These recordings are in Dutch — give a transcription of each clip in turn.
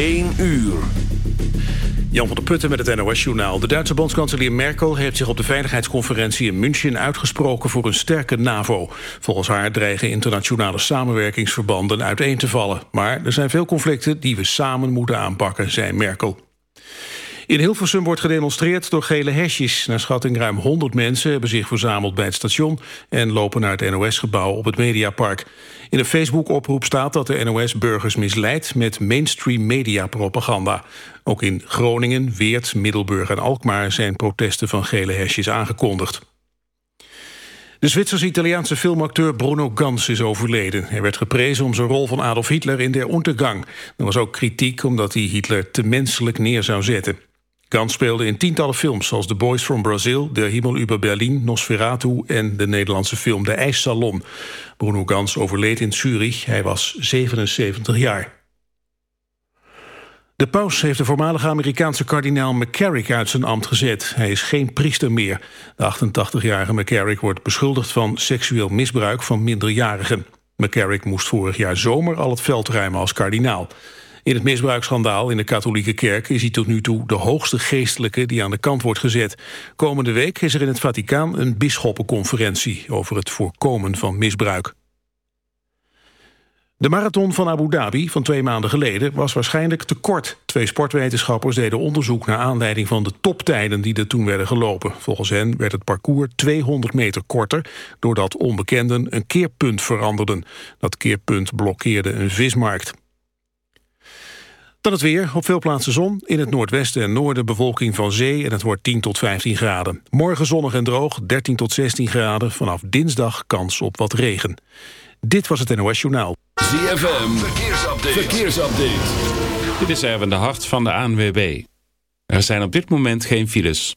1 uur. Jan van der Putten met het NOS-journaal. De Duitse bondskanselier Merkel heeft zich op de veiligheidsconferentie in München uitgesproken voor een sterke NAVO. Volgens haar dreigen internationale samenwerkingsverbanden uiteen te vallen. Maar er zijn veel conflicten die we samen moeten aanpakken, zei Merkel. In Hilversum wordt gedemonstreerd door gele hesjes. Naar schatting ruim 100 mensen hebben zich verzameld bij het station... en lopen naar het NOS-gebouw op het Mediapark. In een Facebook-oproep staat dat de NOS burgers misleidt... met mainstream mediapropaganda. Ook in Groningen, Weert, Middelburg en Alkmaar... zijn protesten van gele hesjes aangekondigd. De Zwitsers-Italiaanse filmacteur Bruno Gans is overleden. Hij werd geprezen om zijn rol van Adolf Hitler in Der Untergang. Er was ook kritiek omdat hij Hitler te menselijk neer zou zetten. Gans speelde in tientallen films zoals The Boys from Brazil... De Himmel über Berlin, Nosferatu en de Nederlandse film De IJssalon. Bruno Gans overleed in Zurich. Hij was 77 jaar. De paus heeft de voormalige Amerikaanse kardinaal McCarrick uit zijn ambt gezet. Hij is geen priester meer. De 88-jarige McCarrick wordt beschuldigd van seksueel misbruik van minderjarigen. McCarrick moest vorig jaar zomer al het veld ruimen als kardinaal. In het misbruiksschandaal in de katholieke kerk is hij tot nu toe de hoogste geestelijke die aan de kant wordt gezet. Komende week is er in het Vaticaan een bisschoppenconferentie over het voorkomen van misbruik. De marathon van Abu Dhabi van twee maanden geleden was waarschijnlijk te kort. Twee sportwetenschappers deden onderzoek naar aanleiding van de toptijden die er toen werden gelopen. Volgens hen werd het parcours 200 meter korter doordat onbekenden een keerpunt veranderden. Dat keerpunt blokkeerde een vismarkt. Dan het weer. Op veel plaatsen zon. In het noordwesten en noorden bewolking van zee en het wordt 10 tot 15 graden. Morgen zonnig en droog, 13 tot 16 graden. Vanaf dinsdag kans op wat regen. Dit was het NOS Journaal. ZFM, verkeersupdate. verkeersupdate. Dit is Erwin de Hart van de ANWB. Er zijn op dit moment geen files.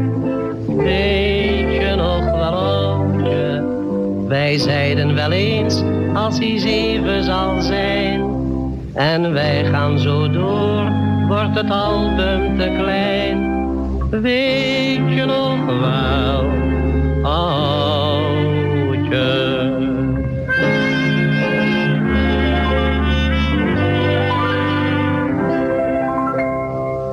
weet je nog wel oudje? Wij zeiden wel eens, als hij zeven zal zijn, en wij gaan zo door, wordt het album te klein. Weet je nog wel,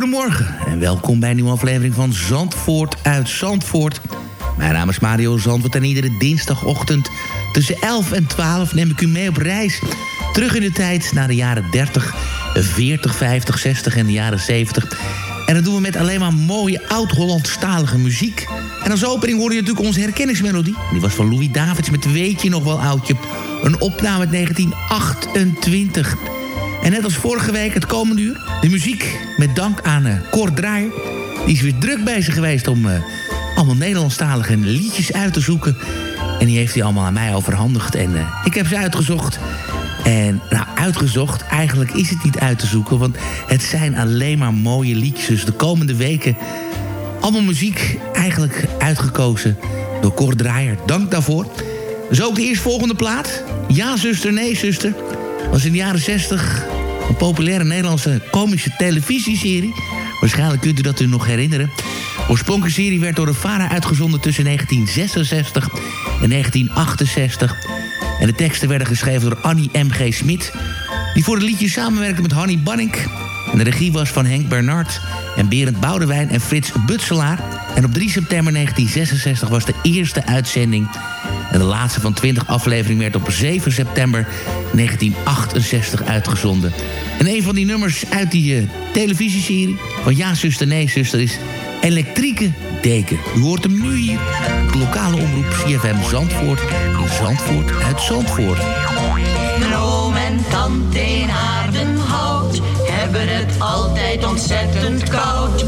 goedemorgen en welkom bij een nieuwe aflevering van Zandvoort uit Zandvoort. Mijn naam is Mario Zandvoort en iedere dinsdagochtend tussen 11 en 12 neem ik u mee op reis. Terug in de tijd naar de jaren 30, 40, 50, 60 en de jaren 70. En dat doen we met alleen maar mooie oud-Hollandstalige muziek. En als opening hoorde je natuurlijk onze herkenningsmelodie. Die was van Louis Davids met Weet je nog wel oudje. Een opname uit 1928. En net als vorige week het komende uur... de muziek met dank aan uh, Draaier. Die is weer druk bezig geweest om uh, allemaal Nederlandstalige liedjes uit te zoeken. En die heeft hij allemaal aan mij overhandigd. En uh, ik heb ze uitgezocht. En nou, uitgezocht, eigenlijk is het niet uit te zoeken... want het zijn alleen maar mooie liedjes. Dus de komende weken allemaal muziek eigenlijk uitgekozen door Cor Draaier. Dank daarvoor. Dus ook de eerstvolgende plaat. Ja, zuster, nee, zuster was in de jaren 60 een populaire Nederlandse komische televisieserie. Waarschijnlijk kunt u dat u nog herinneren. Oorspronkelijke serie werd door de VARA uitgezonden tussen 1966 en 1968. En de teksten werden geschreven door Annie M.G. Smit... die voor de liedjes samenwerkte met Hanny Banning. En de regie was van Henk Bernard en Berend Boudewijn en Frits Butselaar. En op 3 september 1966 was de eerste uitzending. En de laatste van 20 afleveringen werd op 7 september 1968 uitgezonden. En een van die nummers uit die uh, televisieserie van Ja, zuster, nee, zuster is Elektrieke Deken. U hoort hem nu hier. De lokale omroep CFM Zandvoort. Zandvoort uit Zandvoort. Mijn oom en tante in Aardenhout hebben het altijd ontzettend koud.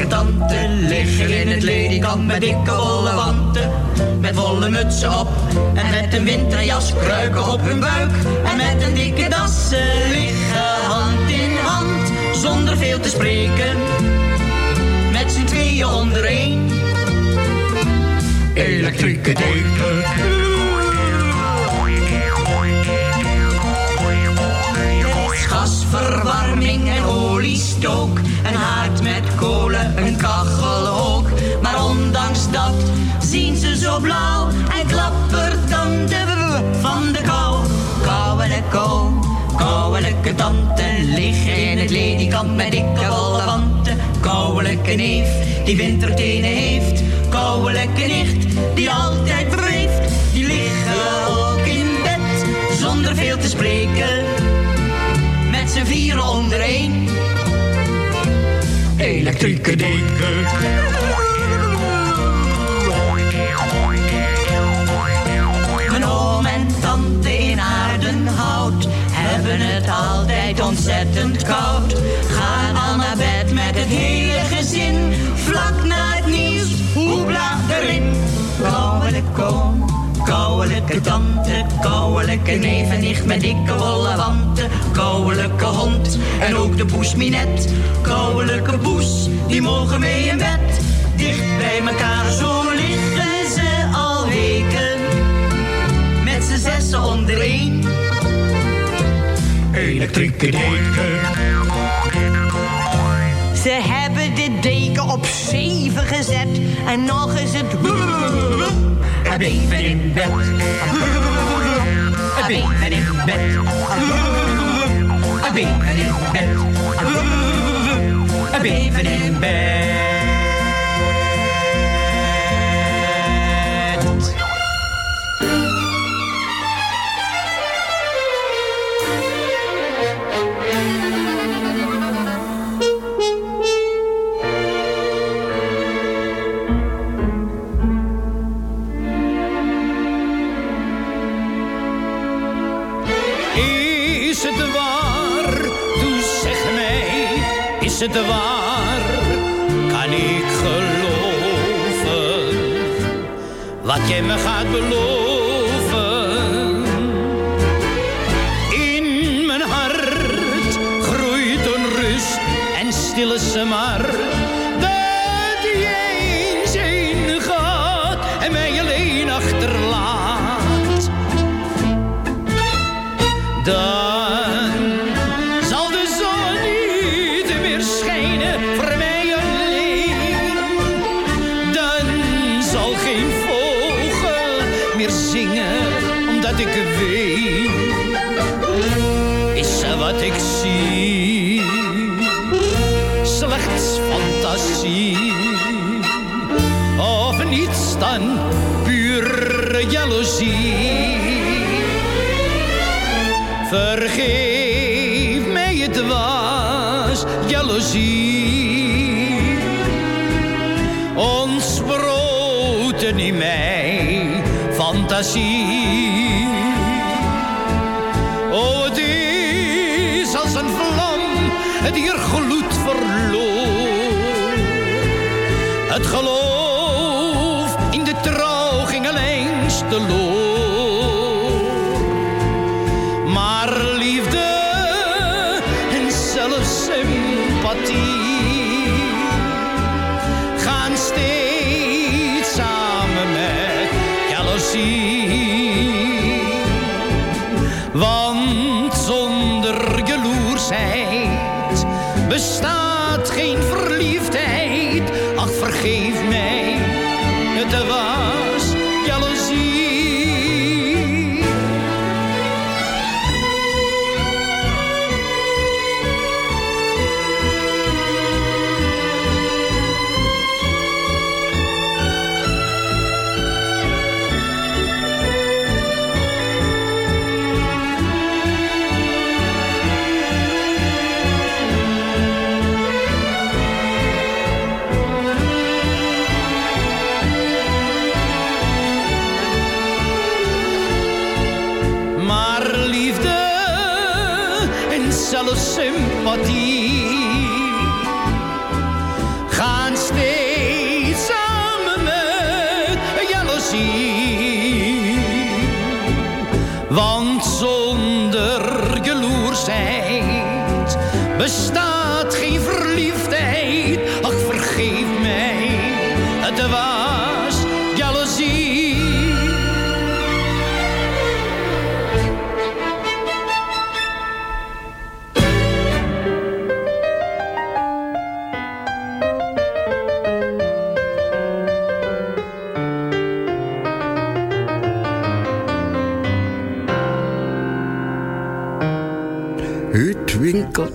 Tante liggen in het ledikant met dikke wollen wanten. Met wollen mutsen op en met een winterjas kruiken op hun buik. En met een dikke das liggen hand in hand zonder veel te spreken met z'n tweeën onder één. Elektrieke deken. Is gasverwarming en oliestook. Een haard met kolen, een kachel ook. Maar ondanks dat zien ze zo blauw en klappertanden van de kou. Kouwelijke kou. Kouwelijke tante liggen in het ledikant met dikke wollen wanten. Kouwelijke neef die wintertenen heeft. Kouwelijke nicht die altijd z'n vieren onder één. Elektrieke deken. Mijn oom en tante in Aardenhout hebben het altijd ontzettend koud. Gaan al naar bed met het hele gezin. Vlak na het nieuws, hoebla erin. Kouwelijke oom, kouwelijke tante, kouwelijke neef en nicht met dikke wollen wanten. Kouwelijke hond en ook de poes Minet. Kouwelijke poes, die mogen mee in bed. Dicht bij elkaar, zo liggen ze al weken. Met z'n zessen onder één elektrieke deken. Ze hebben de deken op zeven gezet en nog is het even in bed. Even in bed. Even in bed. Even in bed. Het waar? Kan ik geloven wat jij me gaat beloven? In mijn hart groeit een rust en stille smart.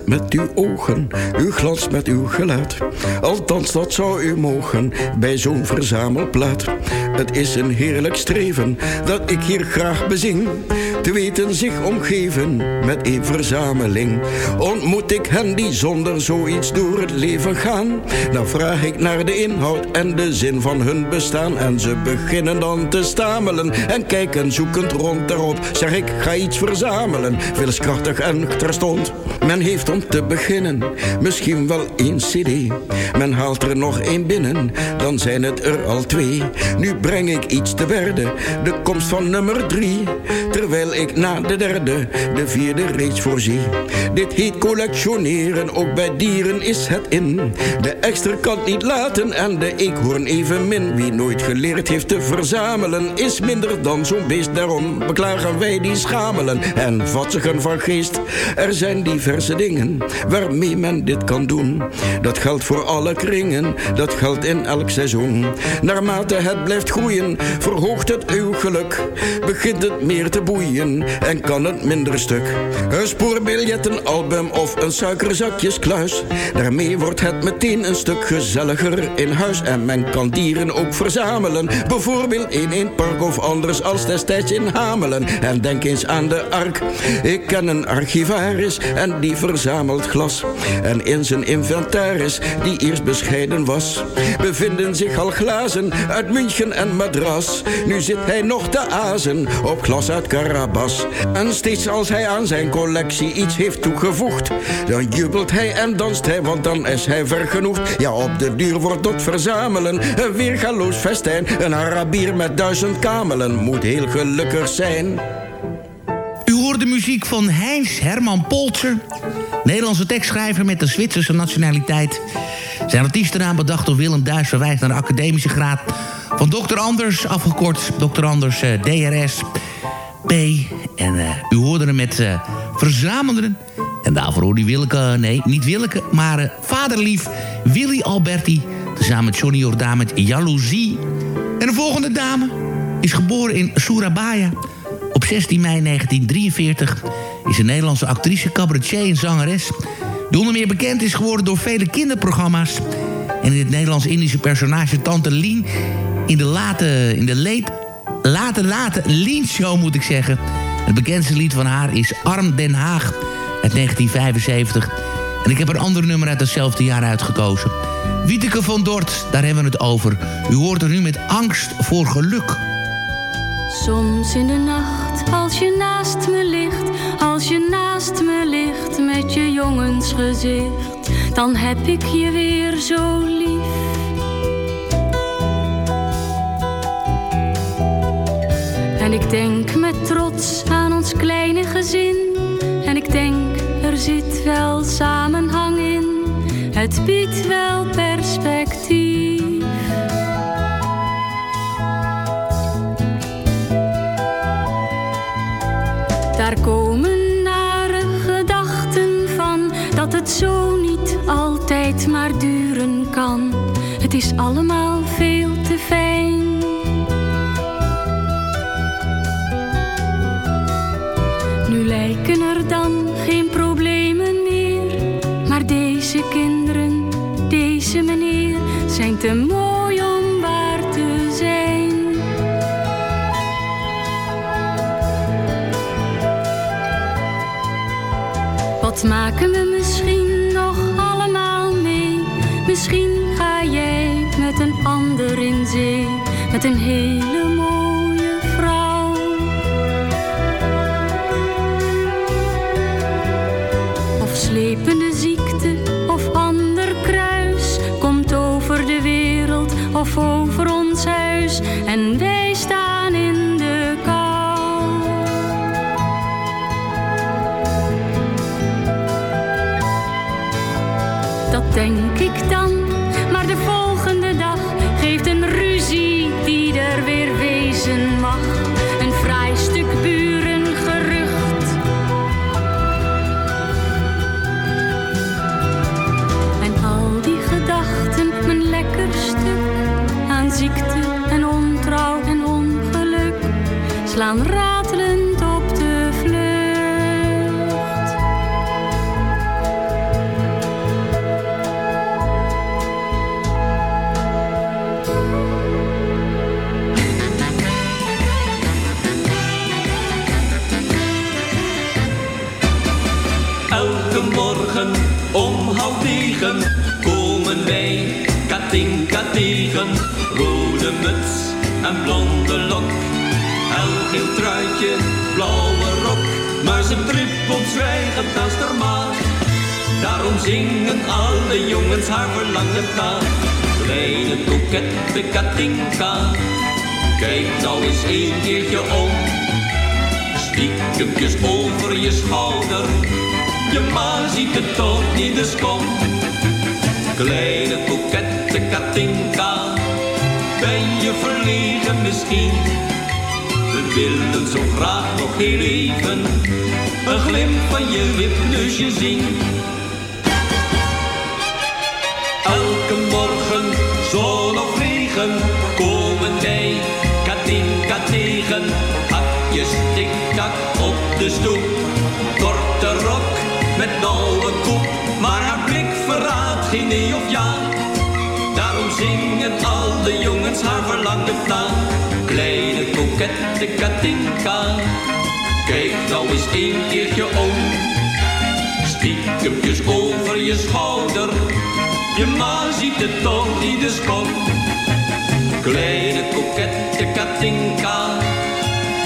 Met uw ogen, u glanst met uw gelaat. Althans, dat zou u mogen bij zo'n verzamelplaat. Het is een heerlijk streven dat ik hier graag bezing. Te weten zich omgeven met een verzameling. Ontmoet ik hen die zonder zoiets door het leven gaan? Dan vraag ik naar de inhoud en de zin van hun bestaan. En ze beginnen dan te stamelen en kijken zoekend rond daarop. Zeg ik, ga iets verzamelen, wilskrachtig en terstond. Men heeft om te beginnen misschien wel één cd. Men haalt er nog één binnen, dan zijn het er al twee. Nu breng ik iets te berde, de komst van nummer drie. Terwijl ik na de derde, de vierde reeds voorzie. Dit heet collectioneren, ook bij dieren is het in. De extra kan niet laten en de eekhoorn evenmin. Wie nooit geleerd heeft te verzamelen, is minder dan zo'n beest. Daarom beklagen wij die schamelen en vatsigen van geest. Er zijn diverse dingen waarmee men dit kan doen. Dat geldt voor alle kringen, dat geldt in elk seizoen. Naarmate het blijft groeien, verhoogt het uw geluk. Begint het meer te boeien en kan het minder stuk. Een spoorbiljet, een album of een suikerzakjeskluis. Daarmee wordt het meteen een stuk gezelliger in huis. En men kan dieren ook verzamelen. Bijvoorbeeld in een park of anders als destijds in Hamelen. En denk eens aan de ark. Ik ken een archivaris en die verzamelt glas. En in zijn inventaris, die eerst bescheiden was, bevinden zich al glazen uit München en Madras. Nu zit hij nog te azen op glas uit En steeds als hij aan zijn collectie iets heeft toegevoegd, dan jubelt hij en danst hij, want dan is hij vergenoegd. Ja, op de duur wordt dat verzamelen een weergaloos festijn. Een Arabier met duizend kamelen moet heel gelukkig zijn. U hoort de muziek van Heinz Herman Polzer. Nederlandse tekstschrijver met de Zwitserse nationaliteit. Zijn artiestennaam bedacht door Willem Duis verwijst naar de academische graad van Dr. Anders, afgekort Dr. Anders eh, DRS P. En eh, u hoorde hem met eh, Verzamelen. En daarvoor hoorde u Willeke, nee, niet Willeke, maar eh, vaderlief Willy Alberti. Tezamen met Johnny Jordaan met Jaloezie. En de volgende dame is geboren in Surabaya op 16 mei 1943 is een Nederlandse actrice, cabaretier en zangeres... die onder meer bekend is geworden door vele kinderprogramma's... en in het Nederlands-Indische personage Tante Lien... in de late, in de late, late, late Show moet ik zeggen. Het bekendste lied van haar is Arm Den Haag uit 1975... En ik heb een ander nummer uit hetzelfde jaar uitgekozen. Wieteke van Dort, daar hebben we het over. U hoort er nu met angst voor geluk. Soms in de nacht, als je naast me ligt, als je naast me ligt met je jongensgezicht, dan heb ik je weer zo lief. Ik denk met trots aan ons kleine gezin, en ik denk er zit wel samenhang in, het biedt wel perspectief. Daar komen nare gedachten van dat het zo niet altijd maar duren kan. Het is allemaal of over heel even een glimp van je wipneusje zien. Elke morgen, zon of regen, komen wij Katinka tegen. Hakjes tik-tak op de stoep, korte rok met nauwe koep. Maar haar blik verraadt geen nee of ja. Daarom zingen alle jongens haar verlangen na. Kleine kokette Katinka, kijk nou eens een keertje om. Stiekempjes over je schouder, je ma ziet het toch niet, dus kom. Kleine kokette Katinka,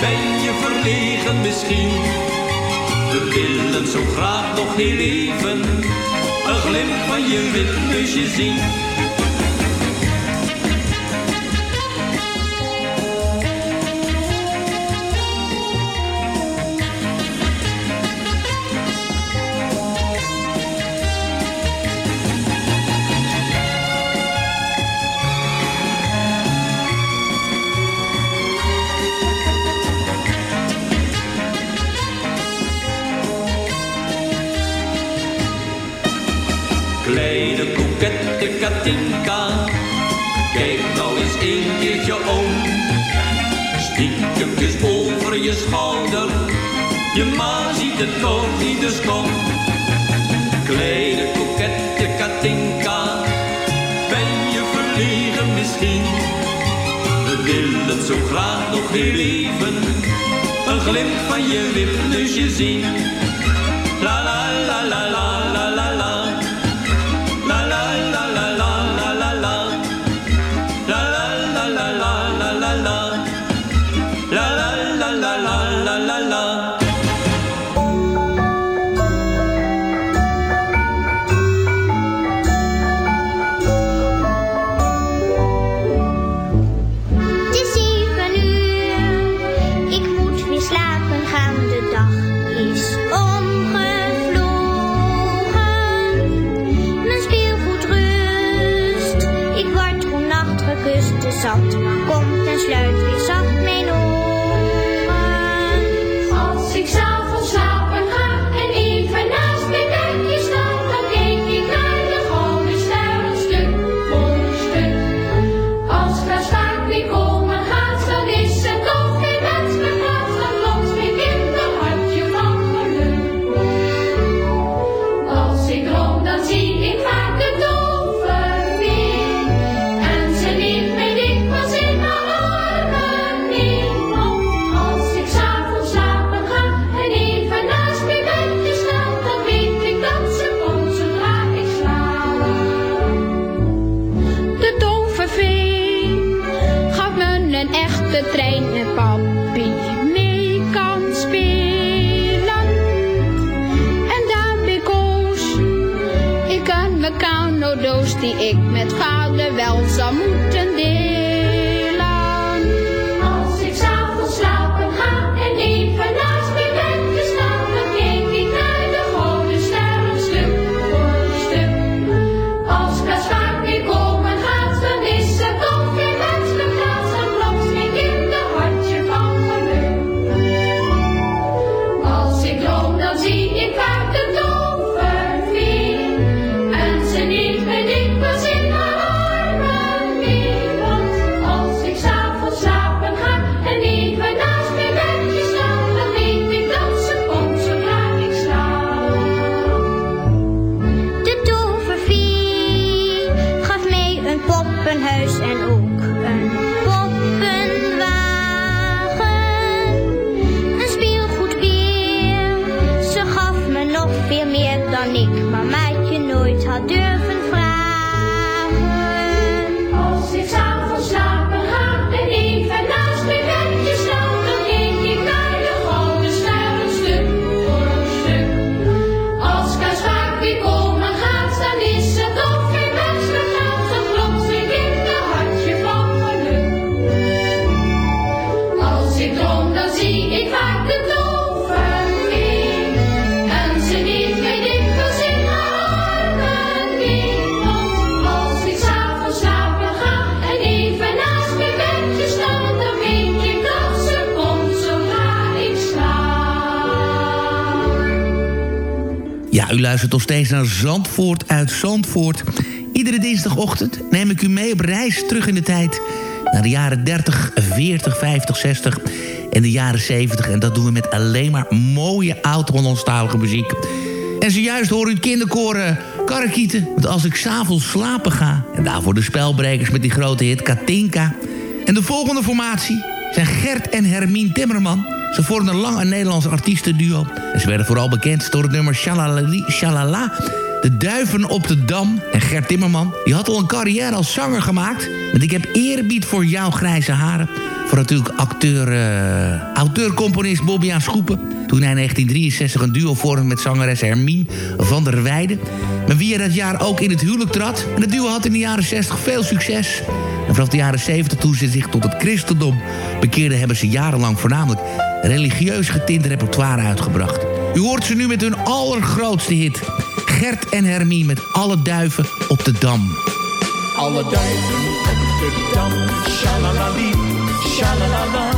ben je verlegen misschien? We willen zo graag nog heel even een glimp van je wipneusje zien. Katinka, kijk nou eens een keertje om. Stiekempjes over je schouder, je ma ziet het toch niet, dus kom. Kleine kokette Katinka, ben je verlegen misschien? We willen zo graag nog heel even een glimp van je wipneusje zien. La la luistert nog steeds naar Zandvoort uit Zandvoort. Iedere dinsdagochtend neem ik u mee op reis terug in de tijd... naar de jaren 30, 40, 50, 60 en de jaren 70. En dat doen we met alleen maar mooie oud-Hollandstalige muziek. En zojuist hoor u het kinderkoren karrekieten... met Als ik s'avonds slapen ga. En daarvoor de spelbrekers met die grote hit Katinka. En de volgende formatie zijn Gert en Hermien Timmerman... Ze vormden lang een Nederlands artiestenduo. En ze werden vooral bekend door het nummer Shalala. De Duiven op de Dam. En Gert Timmerman, die had al een carrière als zanger gemaakt. Met Ik heb eerbied voor jouw grijze haren. Voor natuurlijk acteur, eh, auteur-componist Bobby Schoepen. Toen hij in 1963 een duo vormde met zangeres Hermien van der Weijden. Met wie hij dat jaar ook in het huwelijk trad. En het duo had in de jaren 60 veel succes. En vanaf de jaren 70 toen ze zich tot het christendom bekeerden... hebben ze jarenlang voornamelijk religieus getint repertoire uitgebracht. U hoort ze nu met hun allergrootste hit. Gert en Hermie met alle duiven op de dam. Alle duiven op de dam, shalalali, shalalala.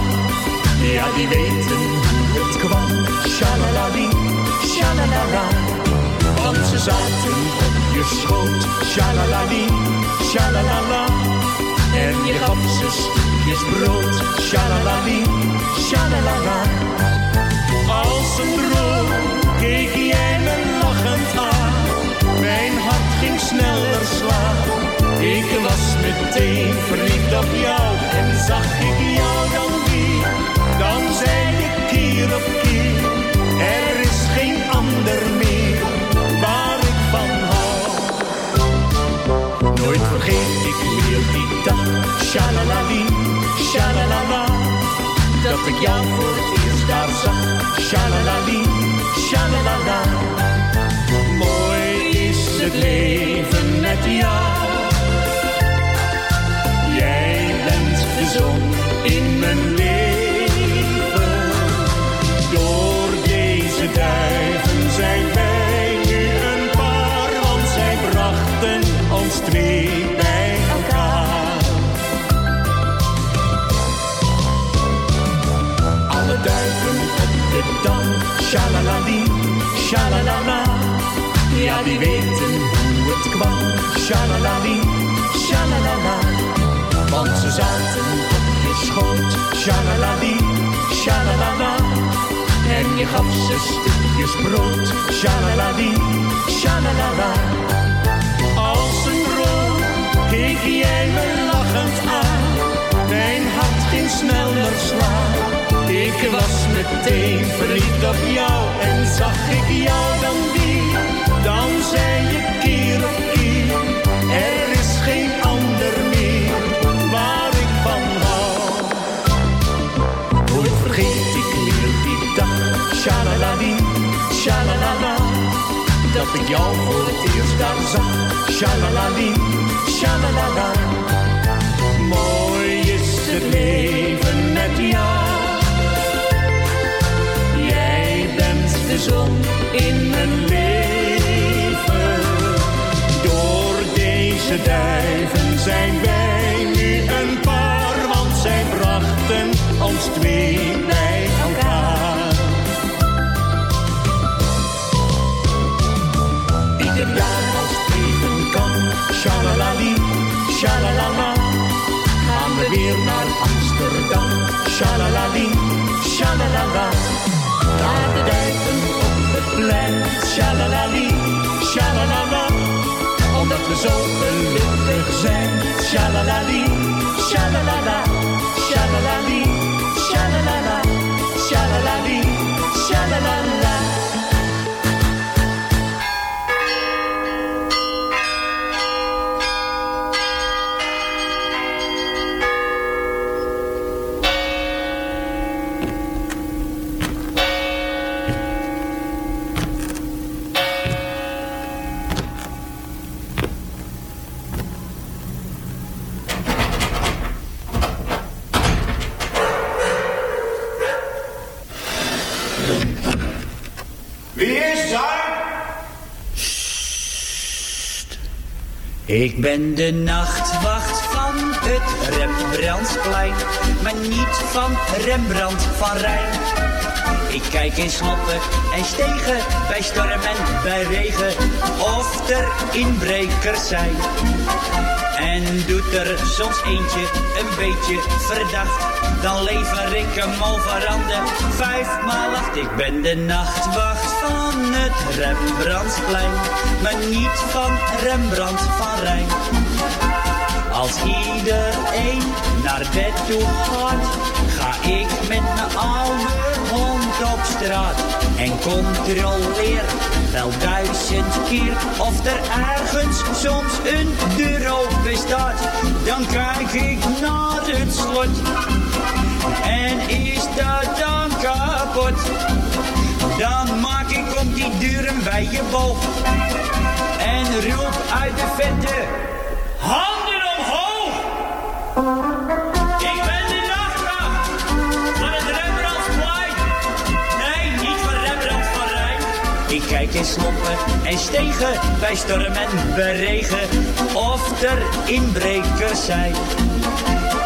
Ja, die weten hoe het kwam, shalalali, shalalala. Want ze zaten op je schoot, shalalali, shalalala. En je stukjes brood, shalalali, shalalala. Als een droom keek jij me lachend aan. Mijn hart ging sneller slaan. Ik was meteen verliefd op jou en zag ik jou dan weer. Dan zei ik keer op keer, er is geen ander vergeet ik meer die dag, shalalali, shalalala. Dat ik jou voor het eerst daar zag, shalalali, shalalala. Mooi is het leven met jou. Jij bent de zon in mijn leven. Dam, shalalali, shalalala. Ja, die weten hoe het kwam, shalalali, shalalala. Want ze zaten op je schoot, shalalali, shalalala. En je gaf ze stukjes brood, shalalali, shalalala. Ik was meteen verliefd op jou en zag ik jou dan weer. Dan zei je keer op keer, er is geen ander meer waar ik van hou. Nooit vergeet ik meer die dag, shalalali, shalalala. dat ik jou voor het eerst daar zag. Shalalali, shalalala. Mooi is het leven met jou. Zon in mijn leven. Door deze duiven zijn wij nu een paar, want zij brachten ons twee bij elkaar. Ieder jaar als het even kan, shalalali, shalalala, gaan we weer naar Amsterdam. Shalalali, shalalala, daar de duiven plein. Shalalali, shalalala, omdat we zo gelukkig zijn. Shalalali, shalalala, shalalali, shalalala, shalalali, shalalala. Ik ben de nachtwacht van het Rembrandtsplein, maar niet van Rembrandt van Rijn. Ik kijk in sloppen en stegen, bij storm en bij regen, of er inbrekers zijn. En doet er soms eentje een beetje verdacht, dan lever ik hem overhanden vijfmaal acht. Ik ben de nachtwacht van het Rembrandtsplein, maar niet van Rembrandt van Rijn. Als iedereen naar bed toe gaat, ga ik met mijn oude hond op straat. En controleer wel duizend keer of er ergens soms een deur open staat. Dan kijk ik naar het slot. En is dat dan kapot? Dan maak ik om die deuren bij je boog. En roep uit de vette. Kijk in sloppen en stegen bij storm en bij regen of er inbrekers zijn.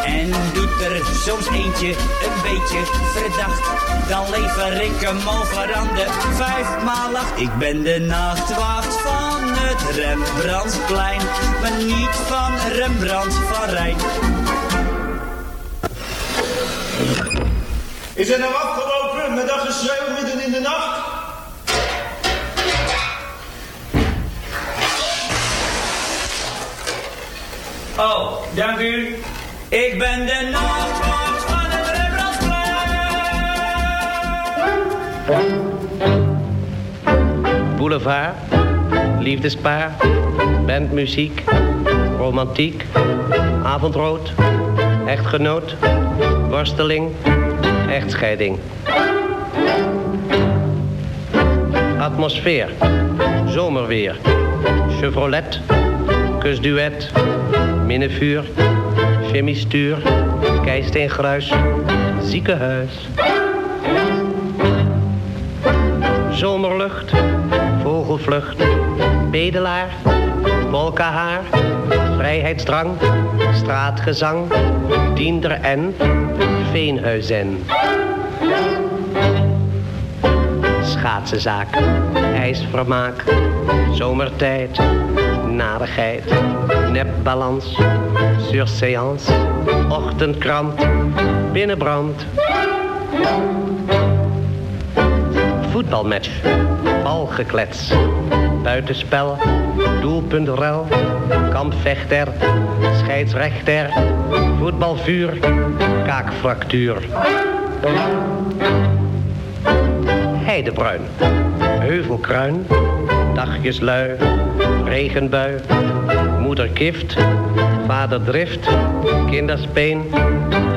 En doet er soms eentje een beetje verdacht, dan lever ik hem over aan de vijfmaal acht. Ik ben de nachtwacht van het Rembrandtsplein, maar niet van Rembrandt van Rijn. Is er nou afgelopen met dat geschreeuw midden in de nacht? Oh, dank u. Ik ben de nachtwacht van het Rembrandtsplein. Boulevard, liefdespaar, bandmuziek, romantiek, avondrood, echtgenoot, worsteling, echtscheiding. Atmosfeer, zomerweer, Chevrolet, kusduet, minnevuur, chemistuur, keisteengruis, ziekenhuis. Zomerlucht, vogelvlucht, bedelaar, wolkenhaar, vrijheidsdrang, straatgezang, diender en veenhuizen. Schaatsenzaak, ijsvermaak, zomertijd, narigheid, nepbalans, surseance, ochtendkrant, binnenbrand. Voetbalmatch, balgeklets, buitenspel, doelpuntrel, kampvechter, scheidsrechter, voetbalvuur, kaakfractuur. Heidebruin, heuvelkruin, dagjeslui, regenbui, moederkift, vaderdrift, kinderspeen,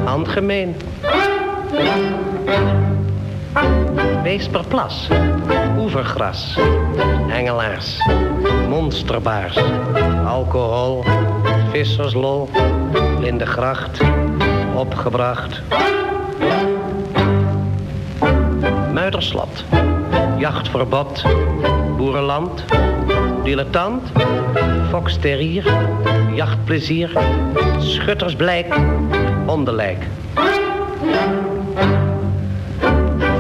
handgemeen. Weesperplas, oevergras, Engelaars, monsterbaars, alcohol, visserslol, in de gracht, opgebracht. Muiderslot, jachtverbod, boerenland, dilettant, foksterrier, jachtplezier, schuttersblijk, hondenlijk.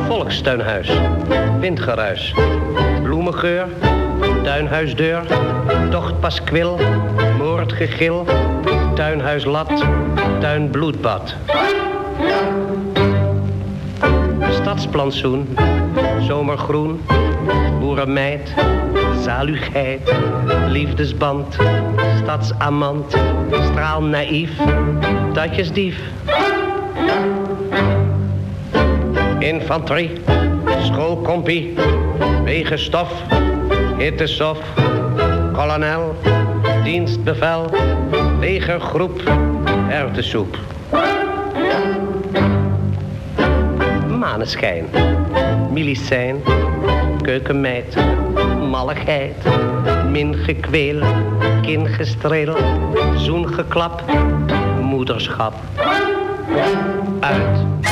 Volkstuinhuis, windgeruis, bloemengeur, tuinhuisdeur, tochtpaskwil, moordgegil, tuinhuislat, tuinbloedbad. Stadsplantsoen, zomergroen, boerenmeid, zaligheid, liefdesband, stadsamant, straal naïef, datjesdief. Infanterie, schoolkompie, wegenstof, hittesof, kolonel, dienstbevel, legergroep, erwtensoep. Maneschijn, milicijn, keukenmeid, malligheid, mingekweel, kingestreel, zoengeklap, moederschap. Uit.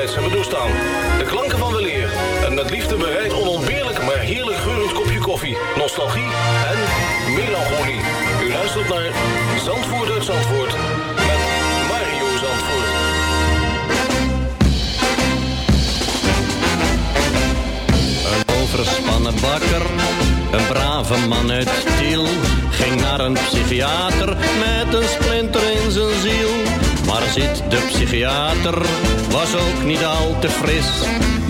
De klanken van weleer en met liefde bereid onontbeerlijk maar heerlijk geurend kopje koffie, nostalgie en melancholie. U luistert naar Zandvoort uit Zandvoort met Mario Zandvoort. Een overspannen bakker, een brave man uit Tiel, ging naar een psychiater met een splinter in zijn ziel. Maar zit de psychiater, was ook niet al te fris.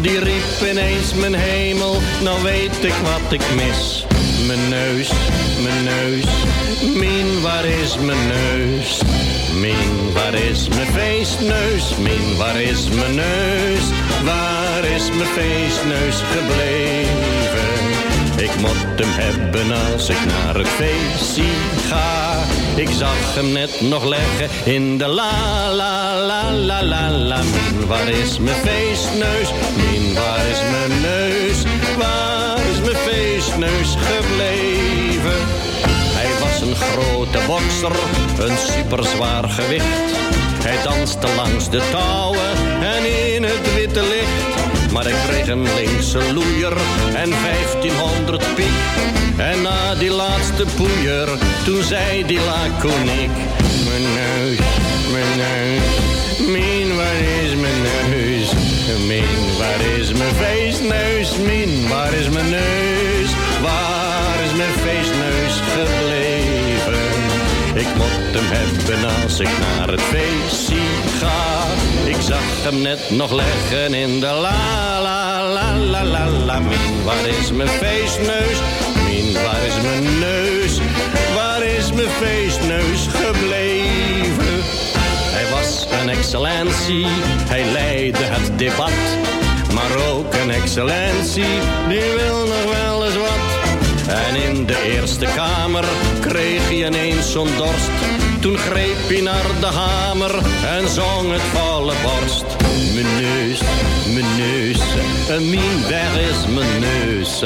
Die riep ineens mijn hemel, nou weet ik wat ik mis. Mijn neus, mijn neus, min waar is mijn neus? Min, waar is mijn feestneus? Min, waar is mijn neus? Waar is mijn feestneus gebleven? Ik moet hem hebben als ik naar het feestje ga. Ik zag hem net nog leggen in de la la la la la la. Waar is mijn feestneus? Min, waar is mijn neus? Waar is mijn feestneus gebleven? Hij was een grote bokser, een superzwaar gewicht. Hij danste langs de touwen en in het witte licht. Maar ik kreeg een linkse loeier en 1500 piek. En na die laatste poeier, toen zei die laconiek. Mijn neus, mijn neus, min waar is mijn neus? Min waar is mijn feestneus? Min waar is mijn neus? Waar is mijn feestneus? Ik moet hem hebben als ik naar het feestje ga. Ik zag hem net nog leggen in de la la la la la la. Min, waar is mijn feestneus? Min, waar is mijn neus? Waar is mijn feestneus gebleven? Hij was een excellentie, hij leidde het debat. Maar ook een excellentie, die wil nog wel. En in de Eerste Kamer kreeg hij ineens zo'n dorst. Toen greep hij naar de hamer en zong het volle borst. Mijn neus, mijn neus, min, waar is mijn neus?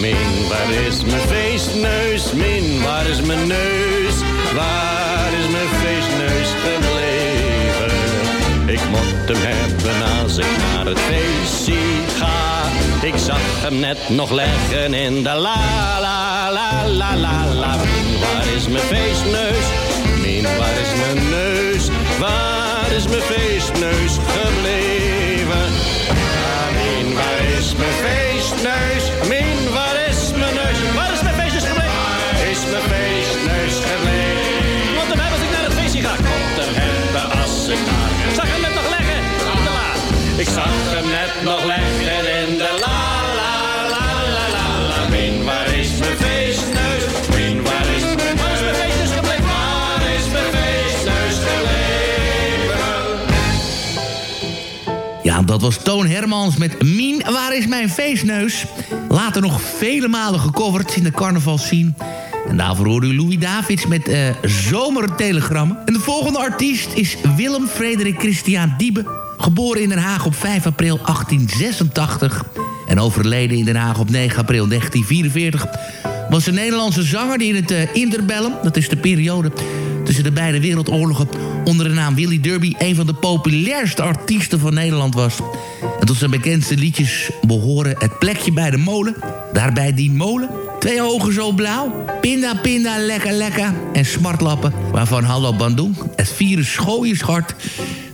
Min, waar is mijn feestneus? Min, waar is mijn neus? Waar is mijn feestneus gebleven? Ik moet hem hebben als ik naar het feestje ga ik zag hem net nog leggen in de la la la la la la. Waar is mijn feestneus? Mien, waar is mijn neus? Waar is mijn feestneus gebleven? Mien, waar is mijn feestneus? Mien, waar is mijn neus? Waar is mijn feestneus gebleven? Is mijn feestneus gebleven? Want hem hebben ik naar het feestje ga. Komt hem hebben als ik daar. Zag hem net nog leggen in de la. Ik zag hem net nog leggen in de la. Dat was Toon Hermans met Mien, waar is mijn feestneus? Later nog vele malen gecoverd in de carnaval scene. En daarvoor hoorde u Louis Davids met eh Zomertelegrammen. En de volgende artiest is Willem Frederik Christian Diebe. Geboren in Den Haag op 5 april 1886. En overleden in Den Haag op 9 april 1944. Was een Nederlandse zanger die in het eh, interbellum... dat is de periode tussen de beide wereldoorlogen... onder de naam Willy Derby... een van de populairste artiesten van Nederland was. En tot zijn bekendste liedjes behoren Het plekje bij de molen... Daarbij die molen, Twee ogen zo blauw, Pinda Pinda Lekker Lekker... en Smartlappen, waarvan Hallo Bandung... Het virus Schooienschart...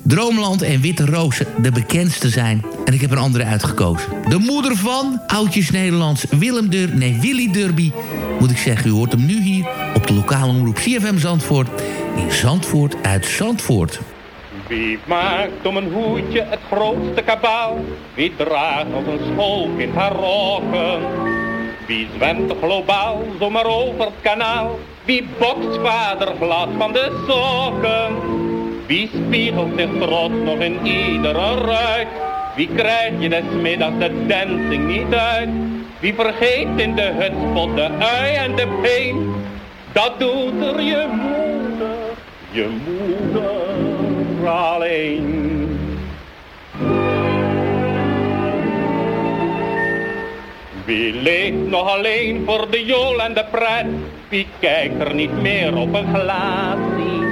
Droomland en Witte Rozen de bekendste zijn. En ik heb een andere uitgekozen. De moeder van Oudjes Nederlands, Willem Dur, nee, Willy Derby. Moet ik zeggen, u hoort hem nu hier op de lokale omroep CFM Zandvoort. In Zandvoort uit Zandvoort. Wie maakt om een hoedje het grootste kabaal? Wie draagt als een schoolkind haar rokken? Wie zwemt globaal zomaar over het kanaal? Wie bokst vader glad van de sokken? Wie spiegelt zich trots nog in iedere ruit? Wie krijg je des middags de dancing niet uit? Wie vergeet in de hutspot de ui en de peen? Dat doet er je moeder, je moeder alleen. Wie leeft nog alleen voor de jool en de pret? Wie kijkt er niet meer op een glaasje?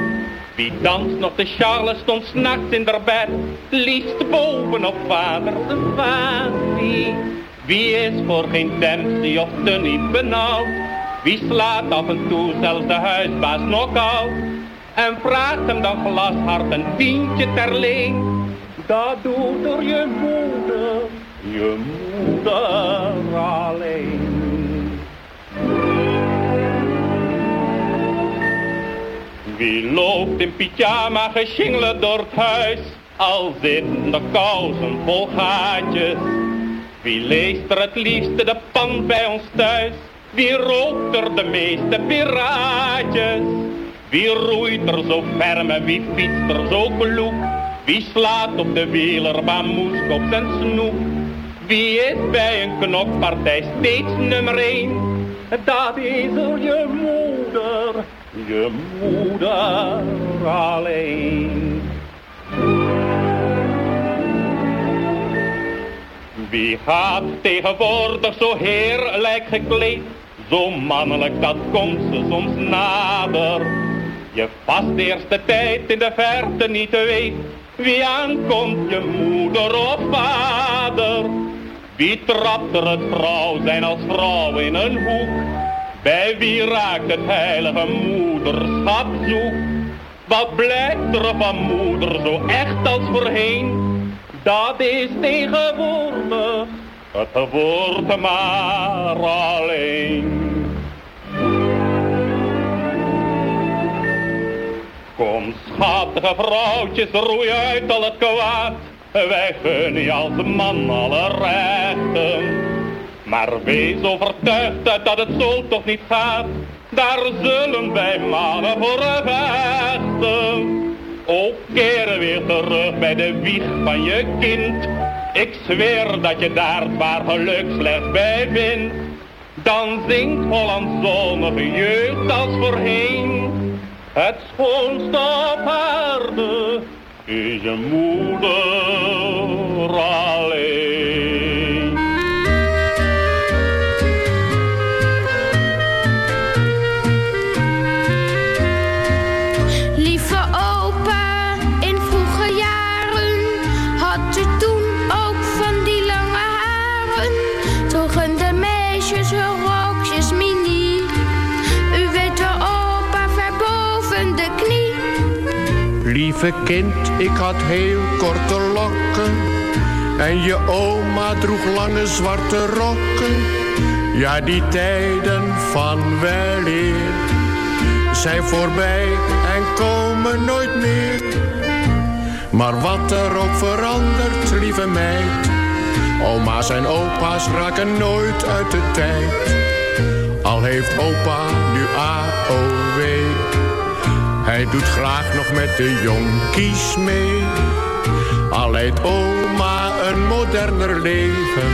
Wie danst nog de Charleston s'nachts in der bed? Liefst bovenop vader de vasie. Wie is voor geen Dempsey of te niet benauwd? Wie slaat af en toe zelfs de huisbaas nog out? En vraagt hem dan glashard een tientje ter leen? Dat doet er je moeder, je moeder alleen. Wie loopt in pyjama geschingeld door het huis, al zitten de kousen vol gaatjes. Wie leest er het liefste de pan bij ons thuis, wie rookt er de meeste piraatjes. Wie roeit er zo ferm en wie fietst er zo kloek, wie slaat op de wielerbaan moesk op zijn snoek. Wie is bij een knokpartij steeds nummer één? Dat is er je moeder, je moeder alleen. Wie gaat tegenwoordig zo heerlijk gekleed? Zo mannelijk, dat komt ze soms nader. Je vast eerste tijd in de verte niet weet wie aankomt, je moeder of vader. Wie trapt er het vrouw zijn als vrouw in een hoek? Bij wie raakt het heilige moederschap zoek? Wat blijft er van moeder zo echt als voorheen? Dat is tegenwoordig, het wordt maar alleen. Kom schattige vrouwtjes, roei uit al het kwaad. Wij gunnen je als man alle rechten. Maar wees overtuigd dat het zo toch niet gaat. Daar zullen wij mannen voor vechten. Ook keren weer terug bij de wieg van je kind. Ik zweer dat je daar waar geluk slechts bij vindt. Dan zingt Holland zonnige jeugd als voorheen. Het schoonste op aarde is je moeder alleen. Lieve kind, ik had heel korte lokken. En je oma droeg lange zwarte rokken. Ja, die tijden van weleer zijn voorbij en komen nooit meer. Maar wat er ook verandert, lieve meid. Oma's en opa's raken nooit uit de tijd. Al heeft opa nu AOW. Hij doet graag nog met de jonkies mee. Al leidt oma een moderner leven.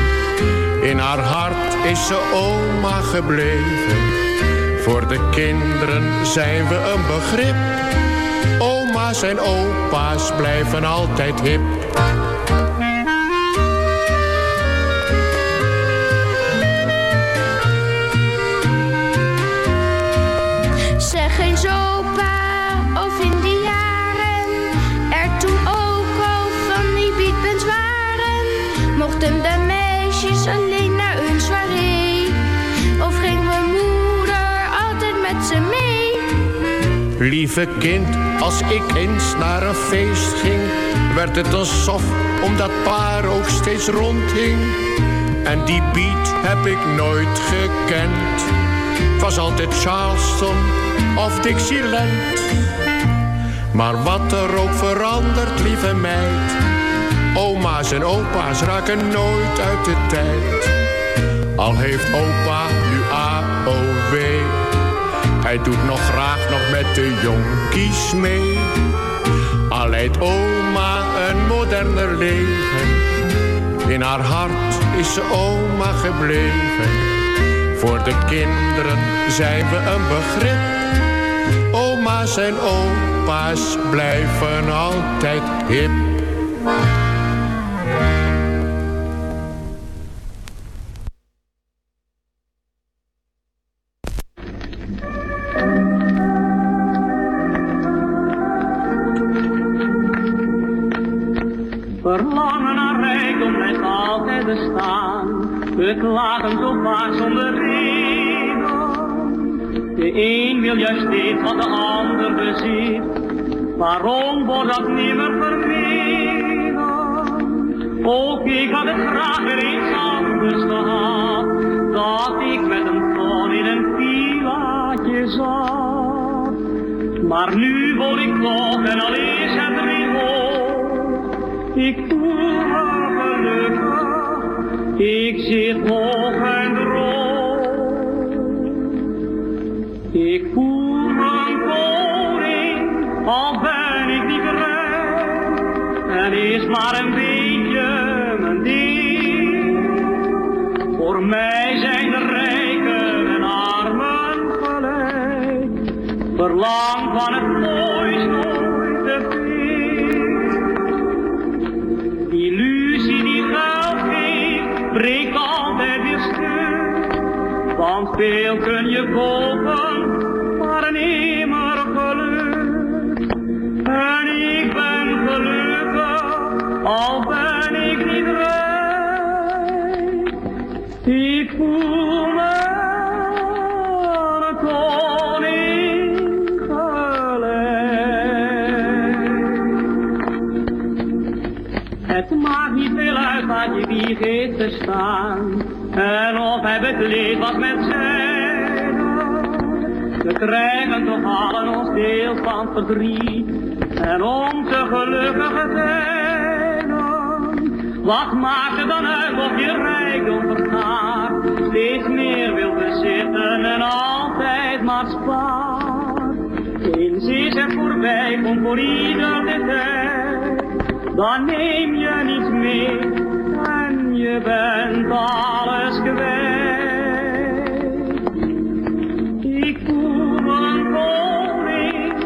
In haar hart is ze oma gebleven. Voor de kinderen zijn we een begrip. Oma's en opa's blijven altijd hip. Lieve kind, als ik eens naar een feest ging, werd het een sof omdat paar ook steeds rondhing. En die beat heb ik nooit gekend. Het was altijd Charleston of Dixieland. Maar wat er ook verandert, lieve meid. Oma's en opa's raken nooit uit de tijd. Al heeft opa nu AOW. Hij doet nog graag nog met de jonkies mee. Al leidt oma een moderner leven. In haar hart is ze oma gebleven. Voor de kinderen zijn we een begrip. Oma's en opa's blijven altijd hip. Breekt altijd weer stuk. Want veel kun je kopen, maar nimmer geluk. En ik ben gelukkig, al ben ik niet rijk. Ik voel En of hij bekleed was met zijde. We krijgen toch allen ons deel van verdriet. En onze gelukkige tijden. Wat maakt het dan uit of je rijkdom vergaat? Steeds meer wil bezitten en altijd maar spaart. Eens is het voorbij, komt voor ieder dan neem je niets mee je bent alles kwijt. Ik voel een koning,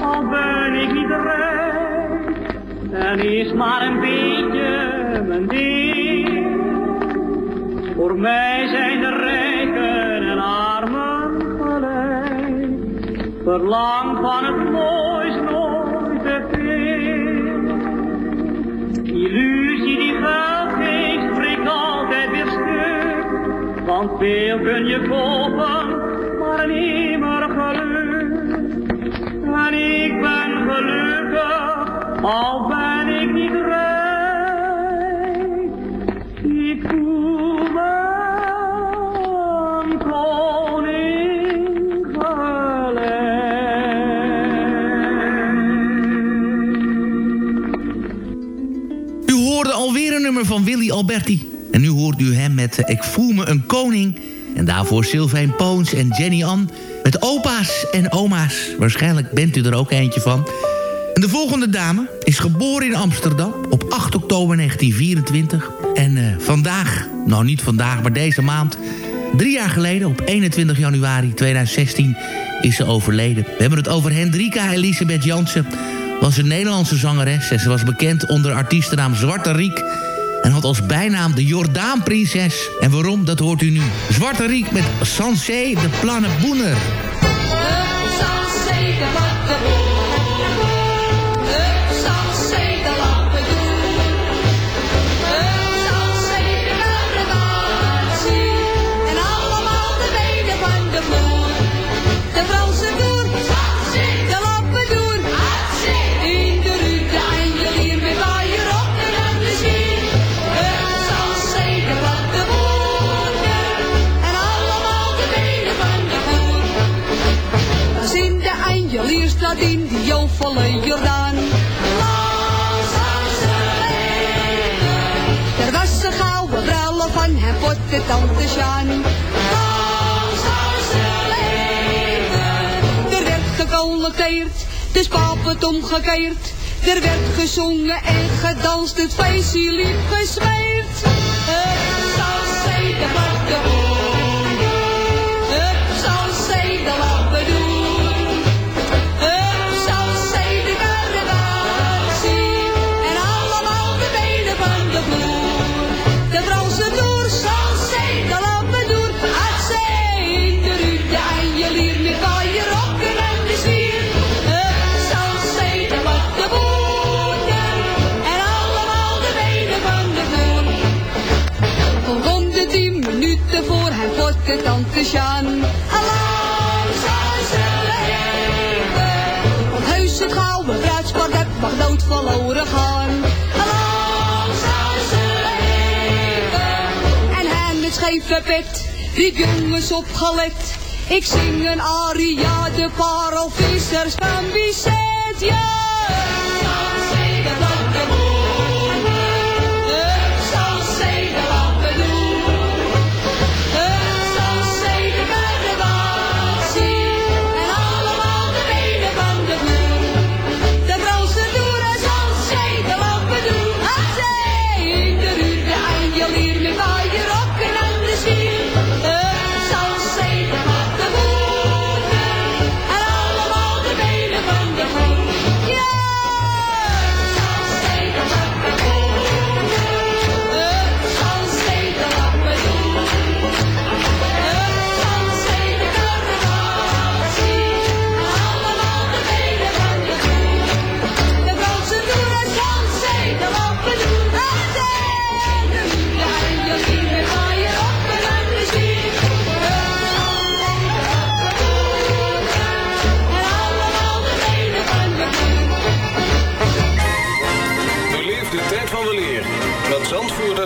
al ben ik niet rijk, en is maar een beetje mijn ding. Voor mij zijn de rijken en armen gelijk, verlang van het moois Want veel kun je kopen, maar niet meer geluk. En ik ben gelukkig, al ben ik niet rijk. Ik voel me een koning gelijk. U hoorde alweer een nummer van Willy Alberti. En nu hoort u hem met eh, Ik voel me een koning. En daarvoor Sylvain Poons en Jenny Ann met opa's en oma's. Waarschijnlijk bent u er ook eentje van. En de volgende dame is geboren in Amsterdam op 8 oktober 1924. En eh, vandaag, nou niet vandaag, maar deze maand... drie jaar geleden, op 21 januari 2016, is ze overleden. We hebben het over Hendrika Elisabeth Jansen. Was een Nederlandse zangeres en ze was bekend onder artiestennaam Zwarte Riek... en had als bijnaam de Jordaanprinses. En waarom, dat hoort u nu. Zwarte Riek met Sansé de Planne Boener. En die jovolle Jordaan. Er was een gouden brullen van hem voor de tante Sjaan. Er werd gecollecteerd, de werd omgekeerd. Er werd gezongen en gedanst, het feestje liep gesmeerd. Tante Sjaan. Alarm zal ze leven. Want heus het gouden bruidsport dat mag dood verloren gaan. Alarm zal ze leven. En hem met scheve pet, riep jongens opgelet. Ik zing een aria, de parelvissers van Bizet. Ja,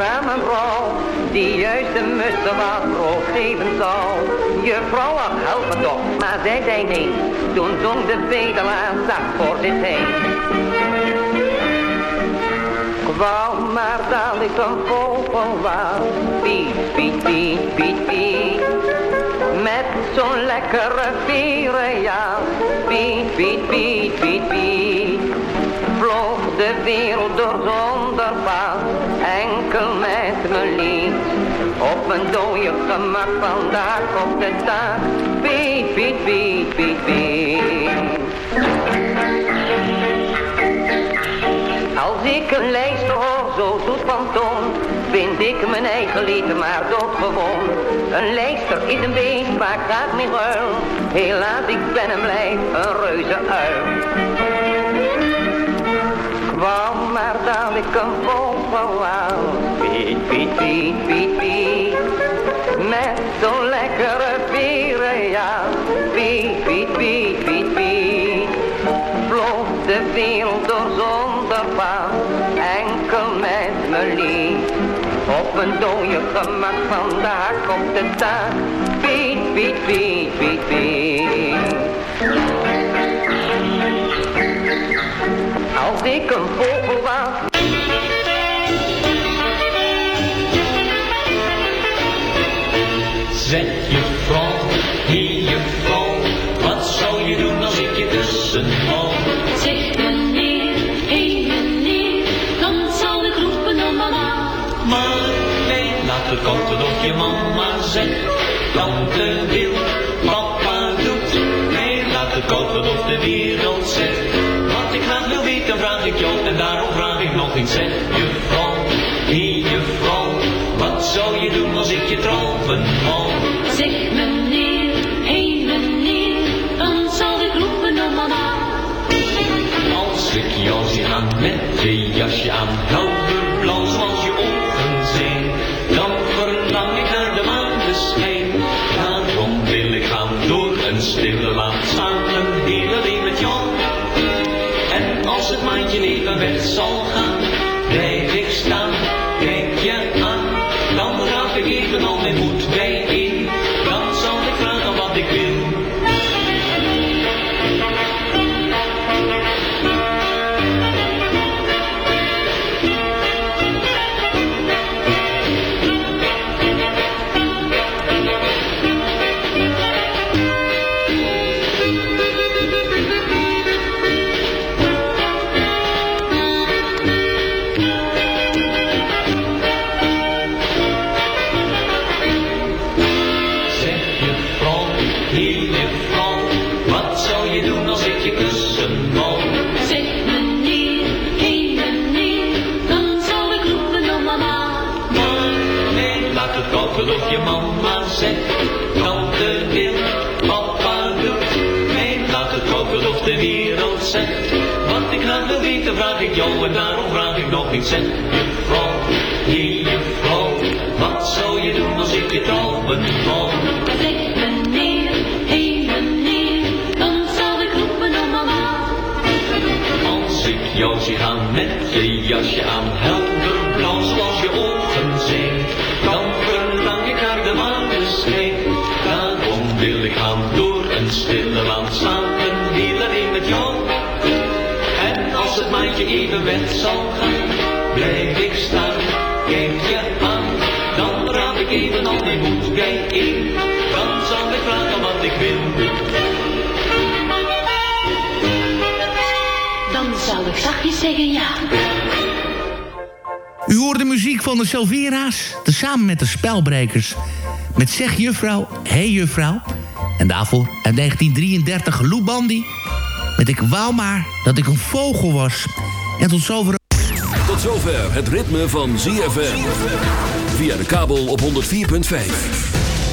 Aan mijn vrouw, die juist de mussen wat geven zal. Je vrouw had helpen toch, maar zij zei nee, toen zong de bedelaar zacht voor zich heen. Wou maar dat ik een vogel was, piet, piet, piet, piet, piet. Met zo'n lekkere veren, ja, piet, piet, piet, piet, piet. vloog de wereld door zonder paal, enkel met mijn lied. Op een dode gemak vandaag op de taak, piet, piet, piet, piet, piet. Als ik een lijst hoor, zo zoet van vind ik mijn eigen lied maar doodgewoon. Een lijster is een beest ik graag mee ruil, helaas ik ben en blijf een reuze uil. Maar dat ik een vogel wou, piet, piet, piet, piet, piet. Met zo'n lekkere vieren, ja, piet, piet, piet, piet, piet vloog de wereld door zonder paal, enkel met mijn lied. Op een dode gemak vandaag op de taak, piet, piet, piet, piet, piet. Als ik een vogel was. Zeg je vrouw, hier je vrouw, wat zou je doen als ik je tussen hou? Zeg meneer, hé meneer, dan zal ik roepen om mama. Maar nee, laat het koken of je mama zegt. Tante wil, papa doet. Nee, laat het koken of de wereld zegt. Weten, vraag ik jou en daarom vraag ik nog eens. Zeg je vrouw, hier je vrouw, wat zou je doen als ik je trouwen wou? Zeg meneer, hé meneer, dan zal ik roepen om mama. Als ik jou zie gaan met je jasje aan, zachtjes zeggen ja. U hoort de muziek van de Silvera's, tezamen met de Spelbrekers. Met Zeg Juffrouw, Hey Juffrouw. En daarvoor uit 1933 Lou Bandy. Met Ik wou maar dat ik een vogel was. En tot zover... Tot zover het ritme van ZFM. Via de kabel op 104.5.